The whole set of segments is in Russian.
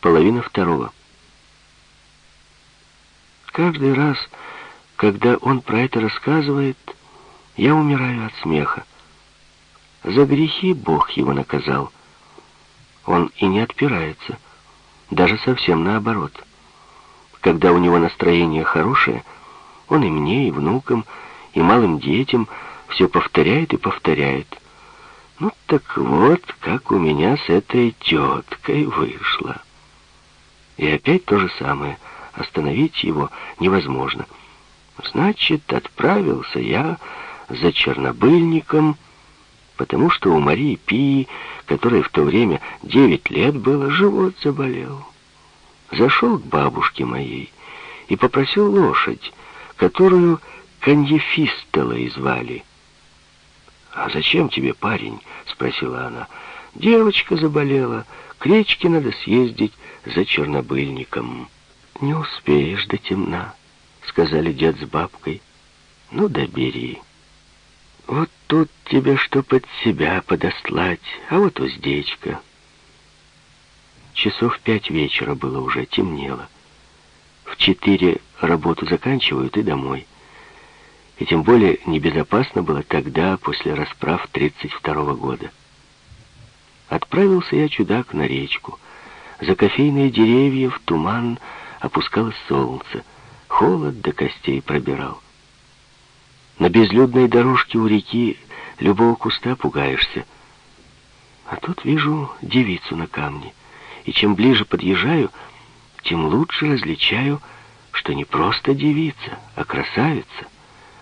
Половина второго. Каждый раз, когда он про это рассказывает, я умираю от смеха. За грехи Бог его наказал. Он и не отпирается, даже совсем наоборот. Когда у него настроение хорошее, он и мне, и внукам, и малым детям все повторяет и повторяет. Ну так вот, как у меня с этой теткой вышло. И опять то же самое. Остановить его невозможно. Значит, отправился я за чернобыльником, потому что у Марии Пии, которой в то время девять лет было, живот заболел. Зашел к бабушке моей и попросил лошадь, которую Каньефистолой звали. «А зачем тебе, парень?» — спросила она. «Девочка заболела, к речке надо съездить за чернобыльником». «Не успеешь до темна», — сказали дед с бабкой. «Ну да бери». Вот тут тебе что под себя подослать, а вот уздечка. Часов пять вечера было уже, темнело. В четыре работу заканчивают и домой. И тем более небезопасно было тогда, после расправ 32-го года. Отправился я, чудак, на речку. За кофейные деревья в туман опускалось солнце. Холод до костей пробирал. На безлюдной дорожке у реки любого куста пугаешься. А тут вижу девицу на камне. И чем ближе подъезжаю, тем лучше различаю, что не просто девица, а красавица.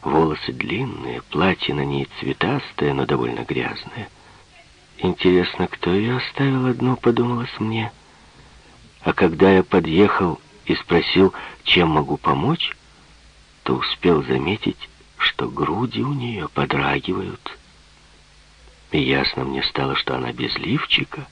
Волосы длинные, платье на ней цветастое, но довольно грязное. Интересно, кто ее оставил одну, подумалось мне. А когда я подъехал и спросил, чем могу помочь, то успел заметить, что груди у нее подрагивают. И ясно мне стало, что она без лифчика.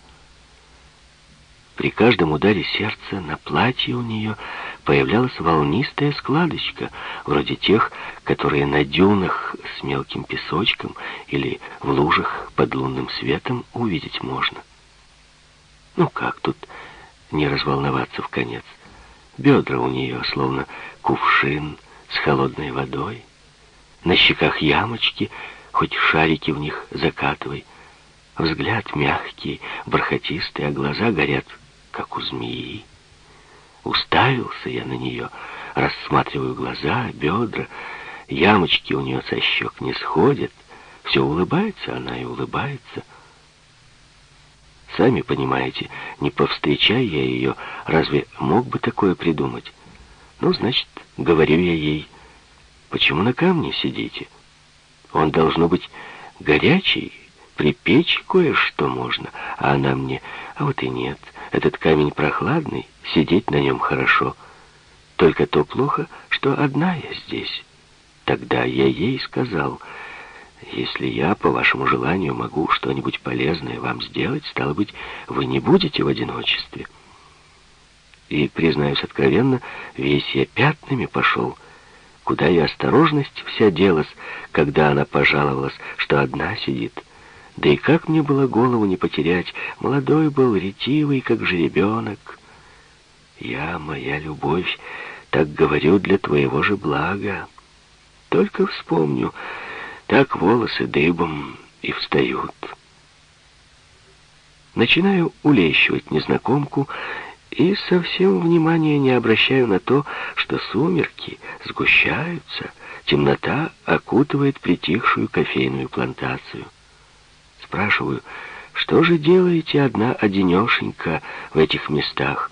При каждом ударе сердца на платье у нее появлялась волнистая складочка, вроде тех, которые на дюнах с мелким песочком или в лужах под лунным светом увидеть можно. Ну как тут не разволноваться в конец? Бедра у нее словно кувшин с холодной водой. На щеках ямочки, хоть шарики в них закатывай. Взгляд мягкий, бархатистый, а глаза горят, как у змеи. Уставился я на нее, рассматриваю глаза, бедра, ямочки у нее со щек не сходят. Все улыбается она и улыбается. Сами понимаете, не повстречая я ее, разве мог бы такое придумать? Ну, значит, говорю я ей, Почему на камне сидите? Он должно быть горячий, припечь кое-что можно, а она мне, а вот и нет. Этот камень прохладный, сидеть на нем хорошо. Только то плохо, что одна я здесь. Тогда я ей сказал, если я, по вашему желанию, могу что-нибудь полезное вам сделать, стало быть, вы не будете в одиночестве. И, признаюсь откровенно, весь я пятнами пошел, — Куда и осторожность вся делась, когда она пожаловалась, что одна сидит. Да и как мне было голову не потерять, молодой был, ретивый, как жеребенок. Я, моя любовь, так говорю для твоего же блага. Только вспомню, так волосы дыбом и встают. Начинаю улещивать незнакомку и совсем внимания не обращаю на то, что сумерки сгущаются, темнота окутывает притихшую кофейную плантацию. Спрашиваю, что же делаете одна одинешенька в этих местах?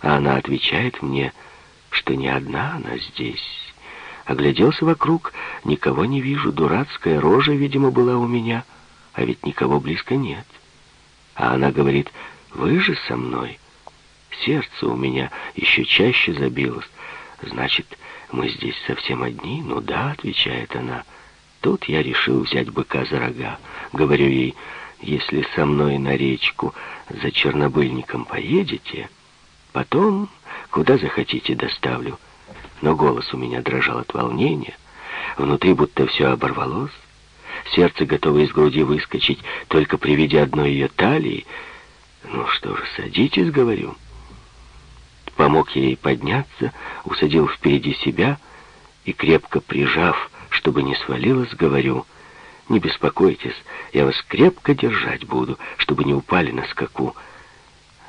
А она отвечает мне, что не одна она здесь. Огляделся вокруг, никого не вижу, дурацкая рожа, видимо, была у меня, а ведь никого близко нет. А она говорит, вы же со мной. Сердце у меня еще чаще забилось. Значит, мы здесь совсем одни? Ну да, отвечает она. Тут я решил взять быка за рога. Говорю ей, если со мной на речку за чернобыльником поедете, потом куда захотите доставлю. Но голос у меня дрожал от волнения. Внутри будто все оборвалось. Сердце готово из груди выскочить только при виде одной ее талии. Ну что ж, садитесь, говорю. помог ей подняться, усадил впереди себя и, крепко прижав, чтобы не свалилась, говорю, «Не беспокойтесь, я вас крепко держать буду, чтобы не упали на скаку».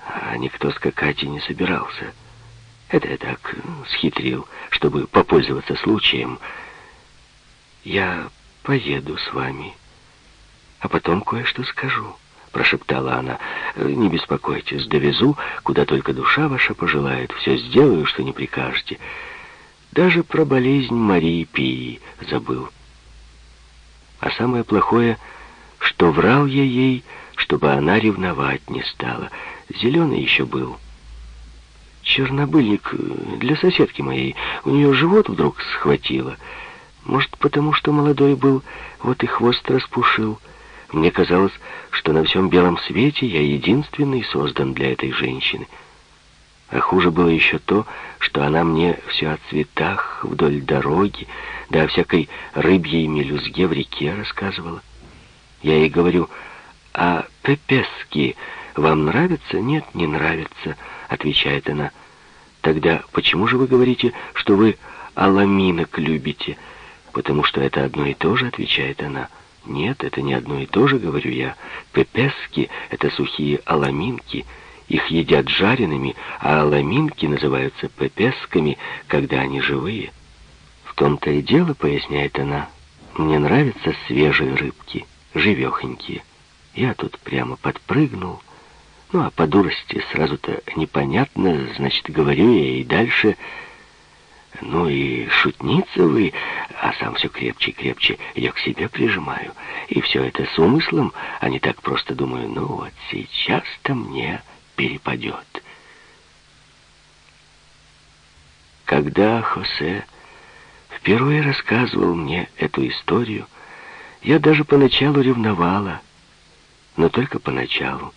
А никто скакать и не собирался. Это я так схитрил, чтобы попользоваться случаем. «Я поеду с вами, а потом кое-что скажу» прошептала она. «Не беспокойтесь, довезу, куда только душа ваша пожелает. Все сделаю, что не прикажете. Даже про болезнь Марии Пии забыл. А самое плохое, что врал я ей, чтобы она ревновать не стала. Зеленый еще был». Чернобыльник для соседки моей. У нее живот вдруг схватило. Может, потому что молодой был, вот и хвост распушил. Мне казалось, что на всем белом свете я единственный создан для этой женщины. А хуже было еще то, что она мне все о цветах вдоль дороги, да о всякой рыбьей мелюзге в реке рассказывала. Я ей говорю, а пепески вам нравятся? Нет, не нравятся, отвечает она. Тогда почему же вы говорите, что вы аламинок любите? Потому что это одно и то же, отвечает она. Нет, это не одно и то же, говорю я. Пепески — это сухие аламинки. Их едят жареными, а аламинки называются пепесками, когда они живые. В том-то и дело, поясняет она, мне нравятся свежие рыбки, живехонькие. Я тут прямо подпрыгнул. Ну, а по дурости сразу-то непонятно, значит, говорю я и дальше... Ну и шутница вы, а сам все крепче и крепче ее к себе прижимаю. И все это с умыслом, а не так просто думаю, ну вот сейчас-то мне перепадет. Когда Хосе впервые рассказывал мне эту историю, я даже поначалу ревновала, но только поначалу.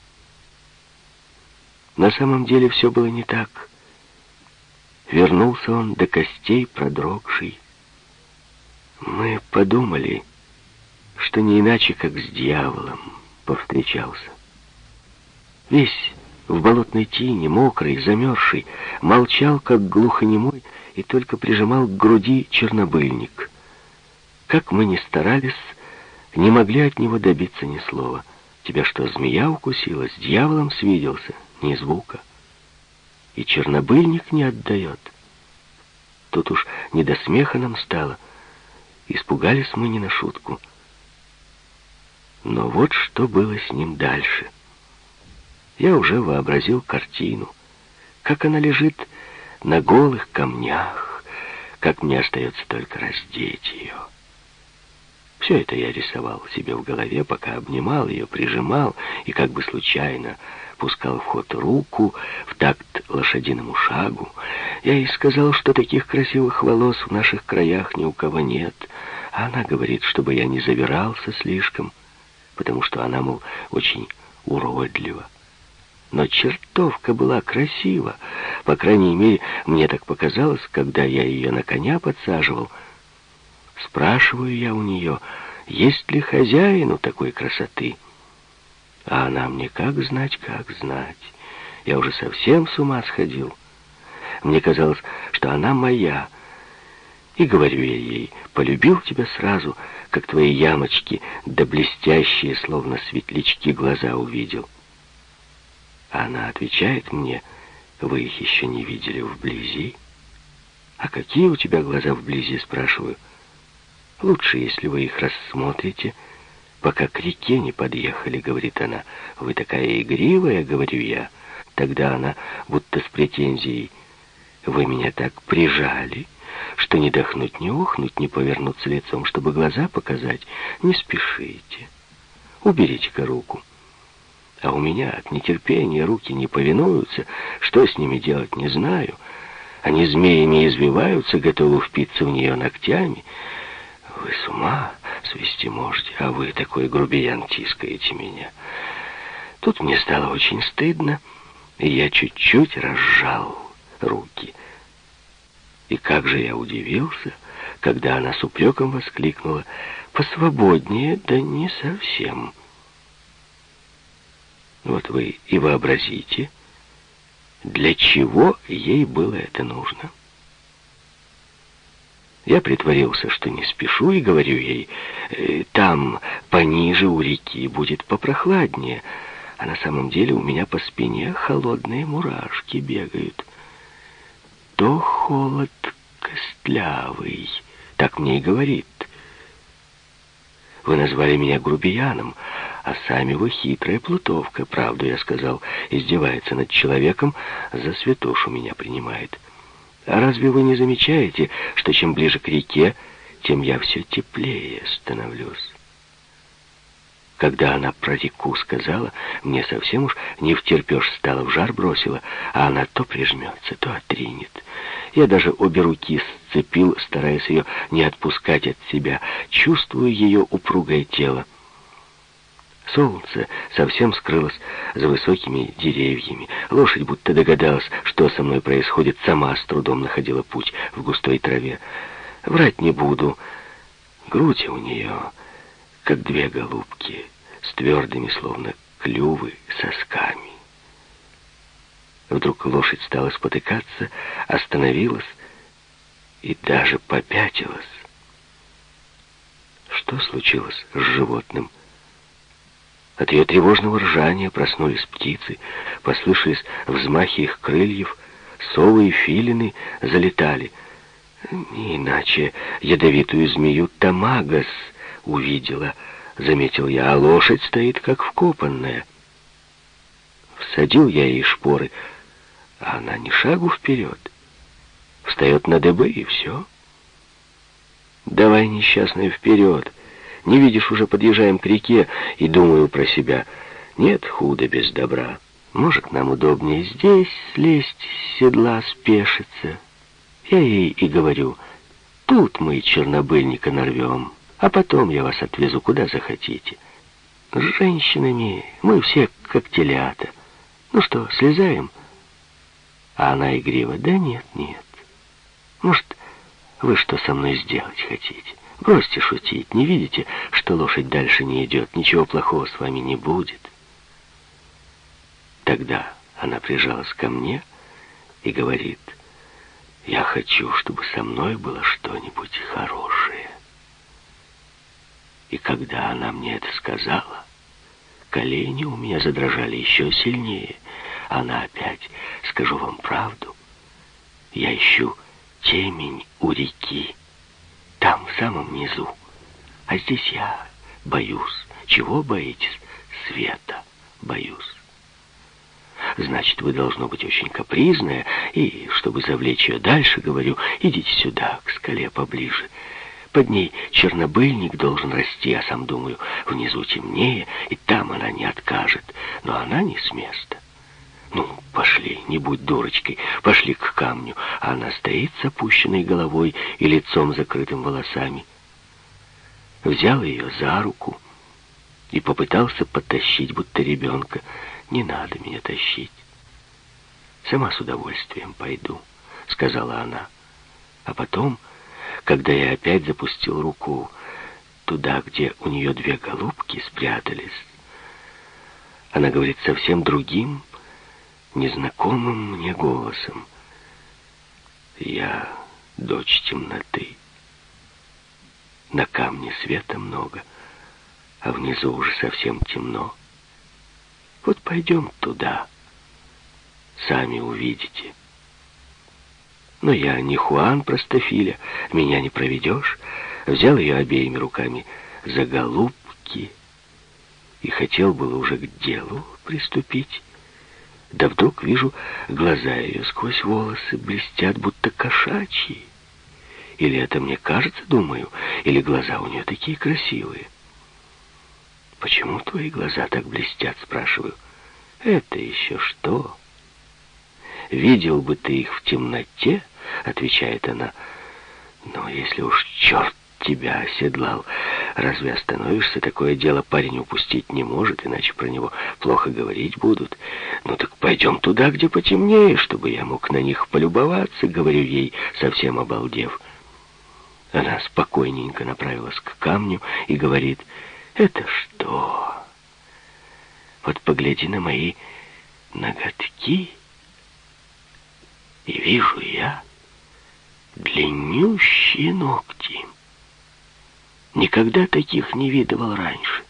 На самом деле все было не так. Вернулся он до костей продрогший. Мы подумали, что не иначе, как с дьяволом повстречался. Весь в болотной тени, мокрый, замерзший, молчал, как глухонемой, и только прижимал к груди чернобыльник. Как мы ни старались, не могли от него добиться ни слова. Тебя что, змея укусила? С дьяволом свиделся? Ни звука и чернобыльник не отдает. Тут уж не до смеха нам стало. Испугались мы не на шутку. Но вот что было с ним дальше. Я уже вообразил картину, как она лежит на голых камнях, как мне остается только раздеть ее. Все это я рисовал себе в голове, пока обнимал ее, прижимал и как бы случайно пускал в ход руку в такт лошадиному шагу. Я ей сказал, что таких красивых волос в наших краях ни у кого нет. А она говорит, чтобы я не завирался слишком, потому что она, мол, очень уродлива. Но чертовка была красива. По крайней мере, мне так показалось, когда я ее на коня подсаживал. Спрашиваю я у нее, есть ли хозяину такой красоты? А она мне как знать, как знать. Я уже совсем с ума сходил. Мне казалось, что она моя. И говорю я ей, полюбил тебя сразу, как твои ямочки, да блестящие, словно светлячки, глаза увидел. Она отвечает мне, вы их еще не видели вблизи. А какие у тебя глаза вблизи, спрашиваю. Лучше, если вы их рассмотрите, — пока к реке не подъехали, говорит она. Вы такая игривая, говорю я. Тогда она, будто с претензией, вы меня так прижали, что не дохнуть, не охнуть, не повернуться лицом, чтобы глаза показать. Не спешите. Уберите-ка руку. А у меня от нетерпения руки не повинуются. Что с ними делать, не знаю. Они змеями извиваются, готовы впиться в нее ногтями. Вы с ума свести можете, а вы такой грубиян тискаете меня. Тут мне стало очень стыдно, и я чуть-чуть разжал руки. И как же я удивился, когда она с упреком воскликнула «Посвободнее, да не совсем». Вот вы и вообразите, для чего ей было это нужно. Я притворился, что не спешу, и говорю ей, «Э, там, пониже у реки, будет попрохладнее, а на самом деле у меня по спине холодные мурашки бегают. То холод костлявый, так мне и говорит. Вы назвали меня грубияном, а сами вы хитрая плутовка, правду я сказал, издевается над человеком, за святошу меня принимает. А разве вы не замечаете, что чем ближе к реке, тем я все теплее становлюсь? Когда она про реку сказала, мне совсем уж не втерпешь стало, в жар бросила, а она то прижмется, то отринет. Я даже обе руки сцепил, стараясь ее не отпускать от себя, чувствую ее упругое тело. Солнце совсем скрылось за высокими деревьями. Лошадь будто догадалась, что со мной происходит, сама с трудом находила путь в густой траве. Врать не буду. Грудь у нее, как две голубки, с твердыми, словно клювы, сосками. Вдруг лошадь стала спотыкаться, остановилась и даже попятилась. Что случилось с животным? От ее тревожного ржания проснулись птицы, послышались взмахи их крыльев, совы и филины залетали. Не иначе ядовитую змею Тамагас увидела, заметил я, а лошадь стоит как вкопанная. Всадил я ей шпоры, а она ни шагу вперед. Встает на дыбы и все. Давай, несчастная, вперед. Не видишь, уже подъезжаем к реке, и думаю про себя. Нет худа без добра. Может, нам удобнее здесь слезть с седла, спешиться. Я ей и говорю, тут мы чернобыльника нарвем, а потом я вас отвезу куда захотите. С женщинами мы все как телята. Ну что, слезаем? А она игриво, да нет, нет. Может, вы что со мной сделать хотите? Бросьте шутить, не видите, что лошадь дальше не идет, ничего плохого с вами не будет. Тогда она прижалась ко мне и говорит, я хочу, чтобы со мной было что-нибудь хорошее. И когда она мне это сказала, колени у меня задрожали еще сильнее. Она опять, скажу вам правду, я ищу темень у реки там, в самом низу. А здесь я боюсь. Чего боитесь? Света боюсь. Значит, вы должно быть очень капризная, и, чтобы завлечь ее дальше, говорю, идите сюда, к скале поближе. Под ней чернобыльник должен расти, а сам думаю, внизу темнее, и там она не откажет. Но она не с места. Ну, пошли, не будь дурочкой, пошли к камню. А она стоит с опущенной головой и лицом закрытым волосами. Взял ее за руку и попытался потащить, будто ребенка. Не надо меня тащить. Сама с удовольствием пойду, сказала она. А потом, когда я опять запустил руку туда, где у нее две голубки спрятались, она говорит совсем другим, незнакомым мне голосом. Я дочь темноты. На камне света много, а внизу уже совсем темно. Вот пойдем туда, сами увидите. Но я не Хуан Простофиля, меня не проведешь. Взял ее обеими руками за голубки и хотел было уже к делу приступить. Да вдруг вижу, глаза ее сквозь волосы блестят, будто кошачьи. Или это мне кажется, думаю, или глаза у нее такие красивые. «Почему твои глаза так блестят?» — спрашиваю. «Это еще что?» «Видел бы ты их в темноте?» — отвечает она. «Но если уж черт тебя оседлал. Разве остановишься? Такое дело парень упустить не может, иначе про него плохо говорить будут. Ну так пойдем туда, где потемнее, чтобы я мог на них полюбоваться, говорю ей, совсем обалдев. Она спокойненько направилась к камню и говорит, это что? Вот погляди на мои ноготки. И вижу я длиннющие ногти. Никогда таких не видывал раньше.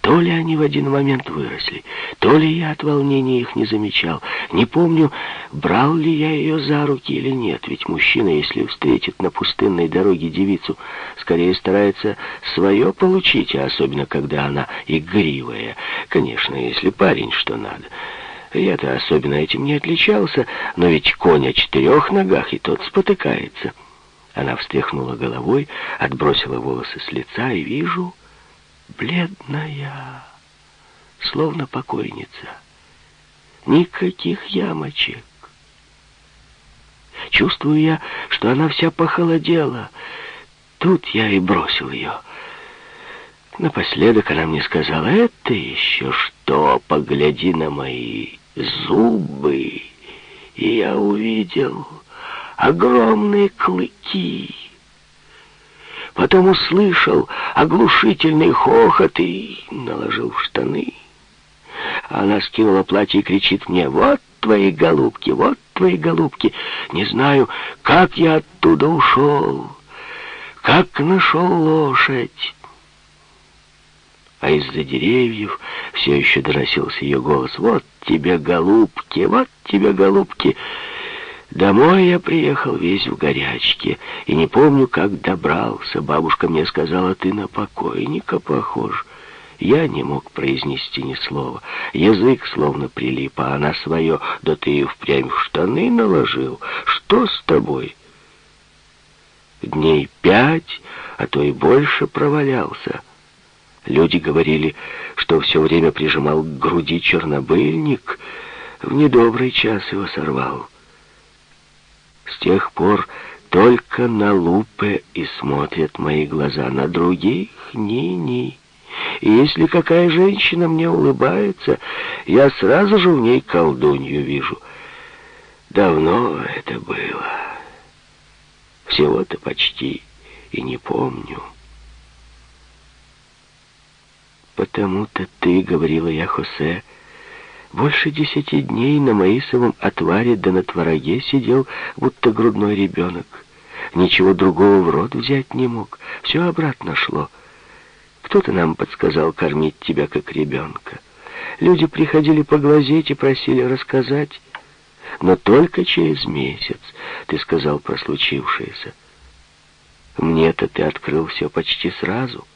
То ли они в один момент выросли, то ли я от волнения их не замечал. Не помню, брал ли я ее за руки или нет, ведь мужчина, если встретит на пустынной дороге девицу, скорее старается свое получить, а особенно, когда она игривая. Конечно, если парень что надо. Я-то особенно этим не отличался, но ведь конь о четырех ногах, и тот спотыкается. Она встряхнула головой, отбросила волосы с лица, и вижу бледная, словно покойница. Никаких ямочек. Чувствую я, что она вся похолодела. Тут я и бросил ее. Напоследок она мне сказала, «Это еще что? Погляди на мои зубы». И я увидел огромные клыки. Потом услышал оглушительный хохот и наложил в штаны. Она скинула платье и кричит мне, «Вот твои голубки, вот твои голубки!» Не знаю, как я оттуда ушел, как нашел лошадь. А из-за деревьев все еще доносился ее голос, «Вот тебе, голубки, вот тебе, голубки!» Домой я приехал весь в горячке, и не помню, как добрался. Бабушка мне сказала, ты на покойника похож. Я не мог произнести ни слова. Язык словно прилип, а она свое, да ты и впрямь в штаны наложил. Что с тобой? Дней пять, а то и больше провалялся. Люди говорили, что все время прижимал к груди чернобыльник, в недобрый час его сорвал. С тех пор только на лупе и смотрят мои глаза, на других ни-ни. И если какая женщина мне улыбается, я сразу же в ней колдунью вижу. Давно это было. Всего-то почти и не помню. «Потому-то ты, — говорила я Хосе, — больше десяти дней на Маисовом отваре да на твороге сидел, будто грудной ребенок. Ничего другого в рот взять не мог. Все обратно шло. Кто-то нам подсказал кормить тебя как ребенка. Люди приходили поглазеть и просили рассказать. Но только через месяц ты сказал про случившееся. Мне-то ты открыл все почти сразу.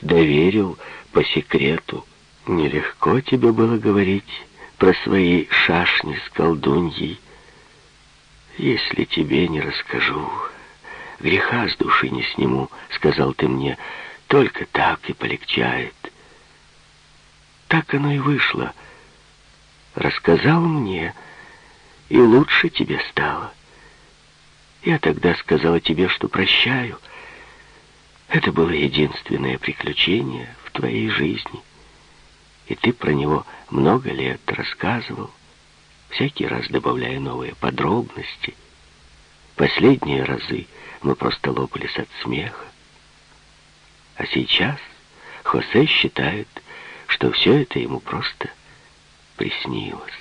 Доверил по секрету. Нелегко тебе было говорить про свои шашни с колдуньей. Если тебе не расскажу, греха с души не сниму, сказал ты мне, только так и полегчает. Так оно и вышло. Рассказал мне, и лучше тебе стало. Я тогда сказала тебе, что прощаю. Это было единственное приключение в твоей жизни и ты про него много лет рассказывал, всякий раз добавляя новые подробности. Последние разы мы просто лопались от смеха. А сейчас Хосе считает, что все это ему просто приснилось.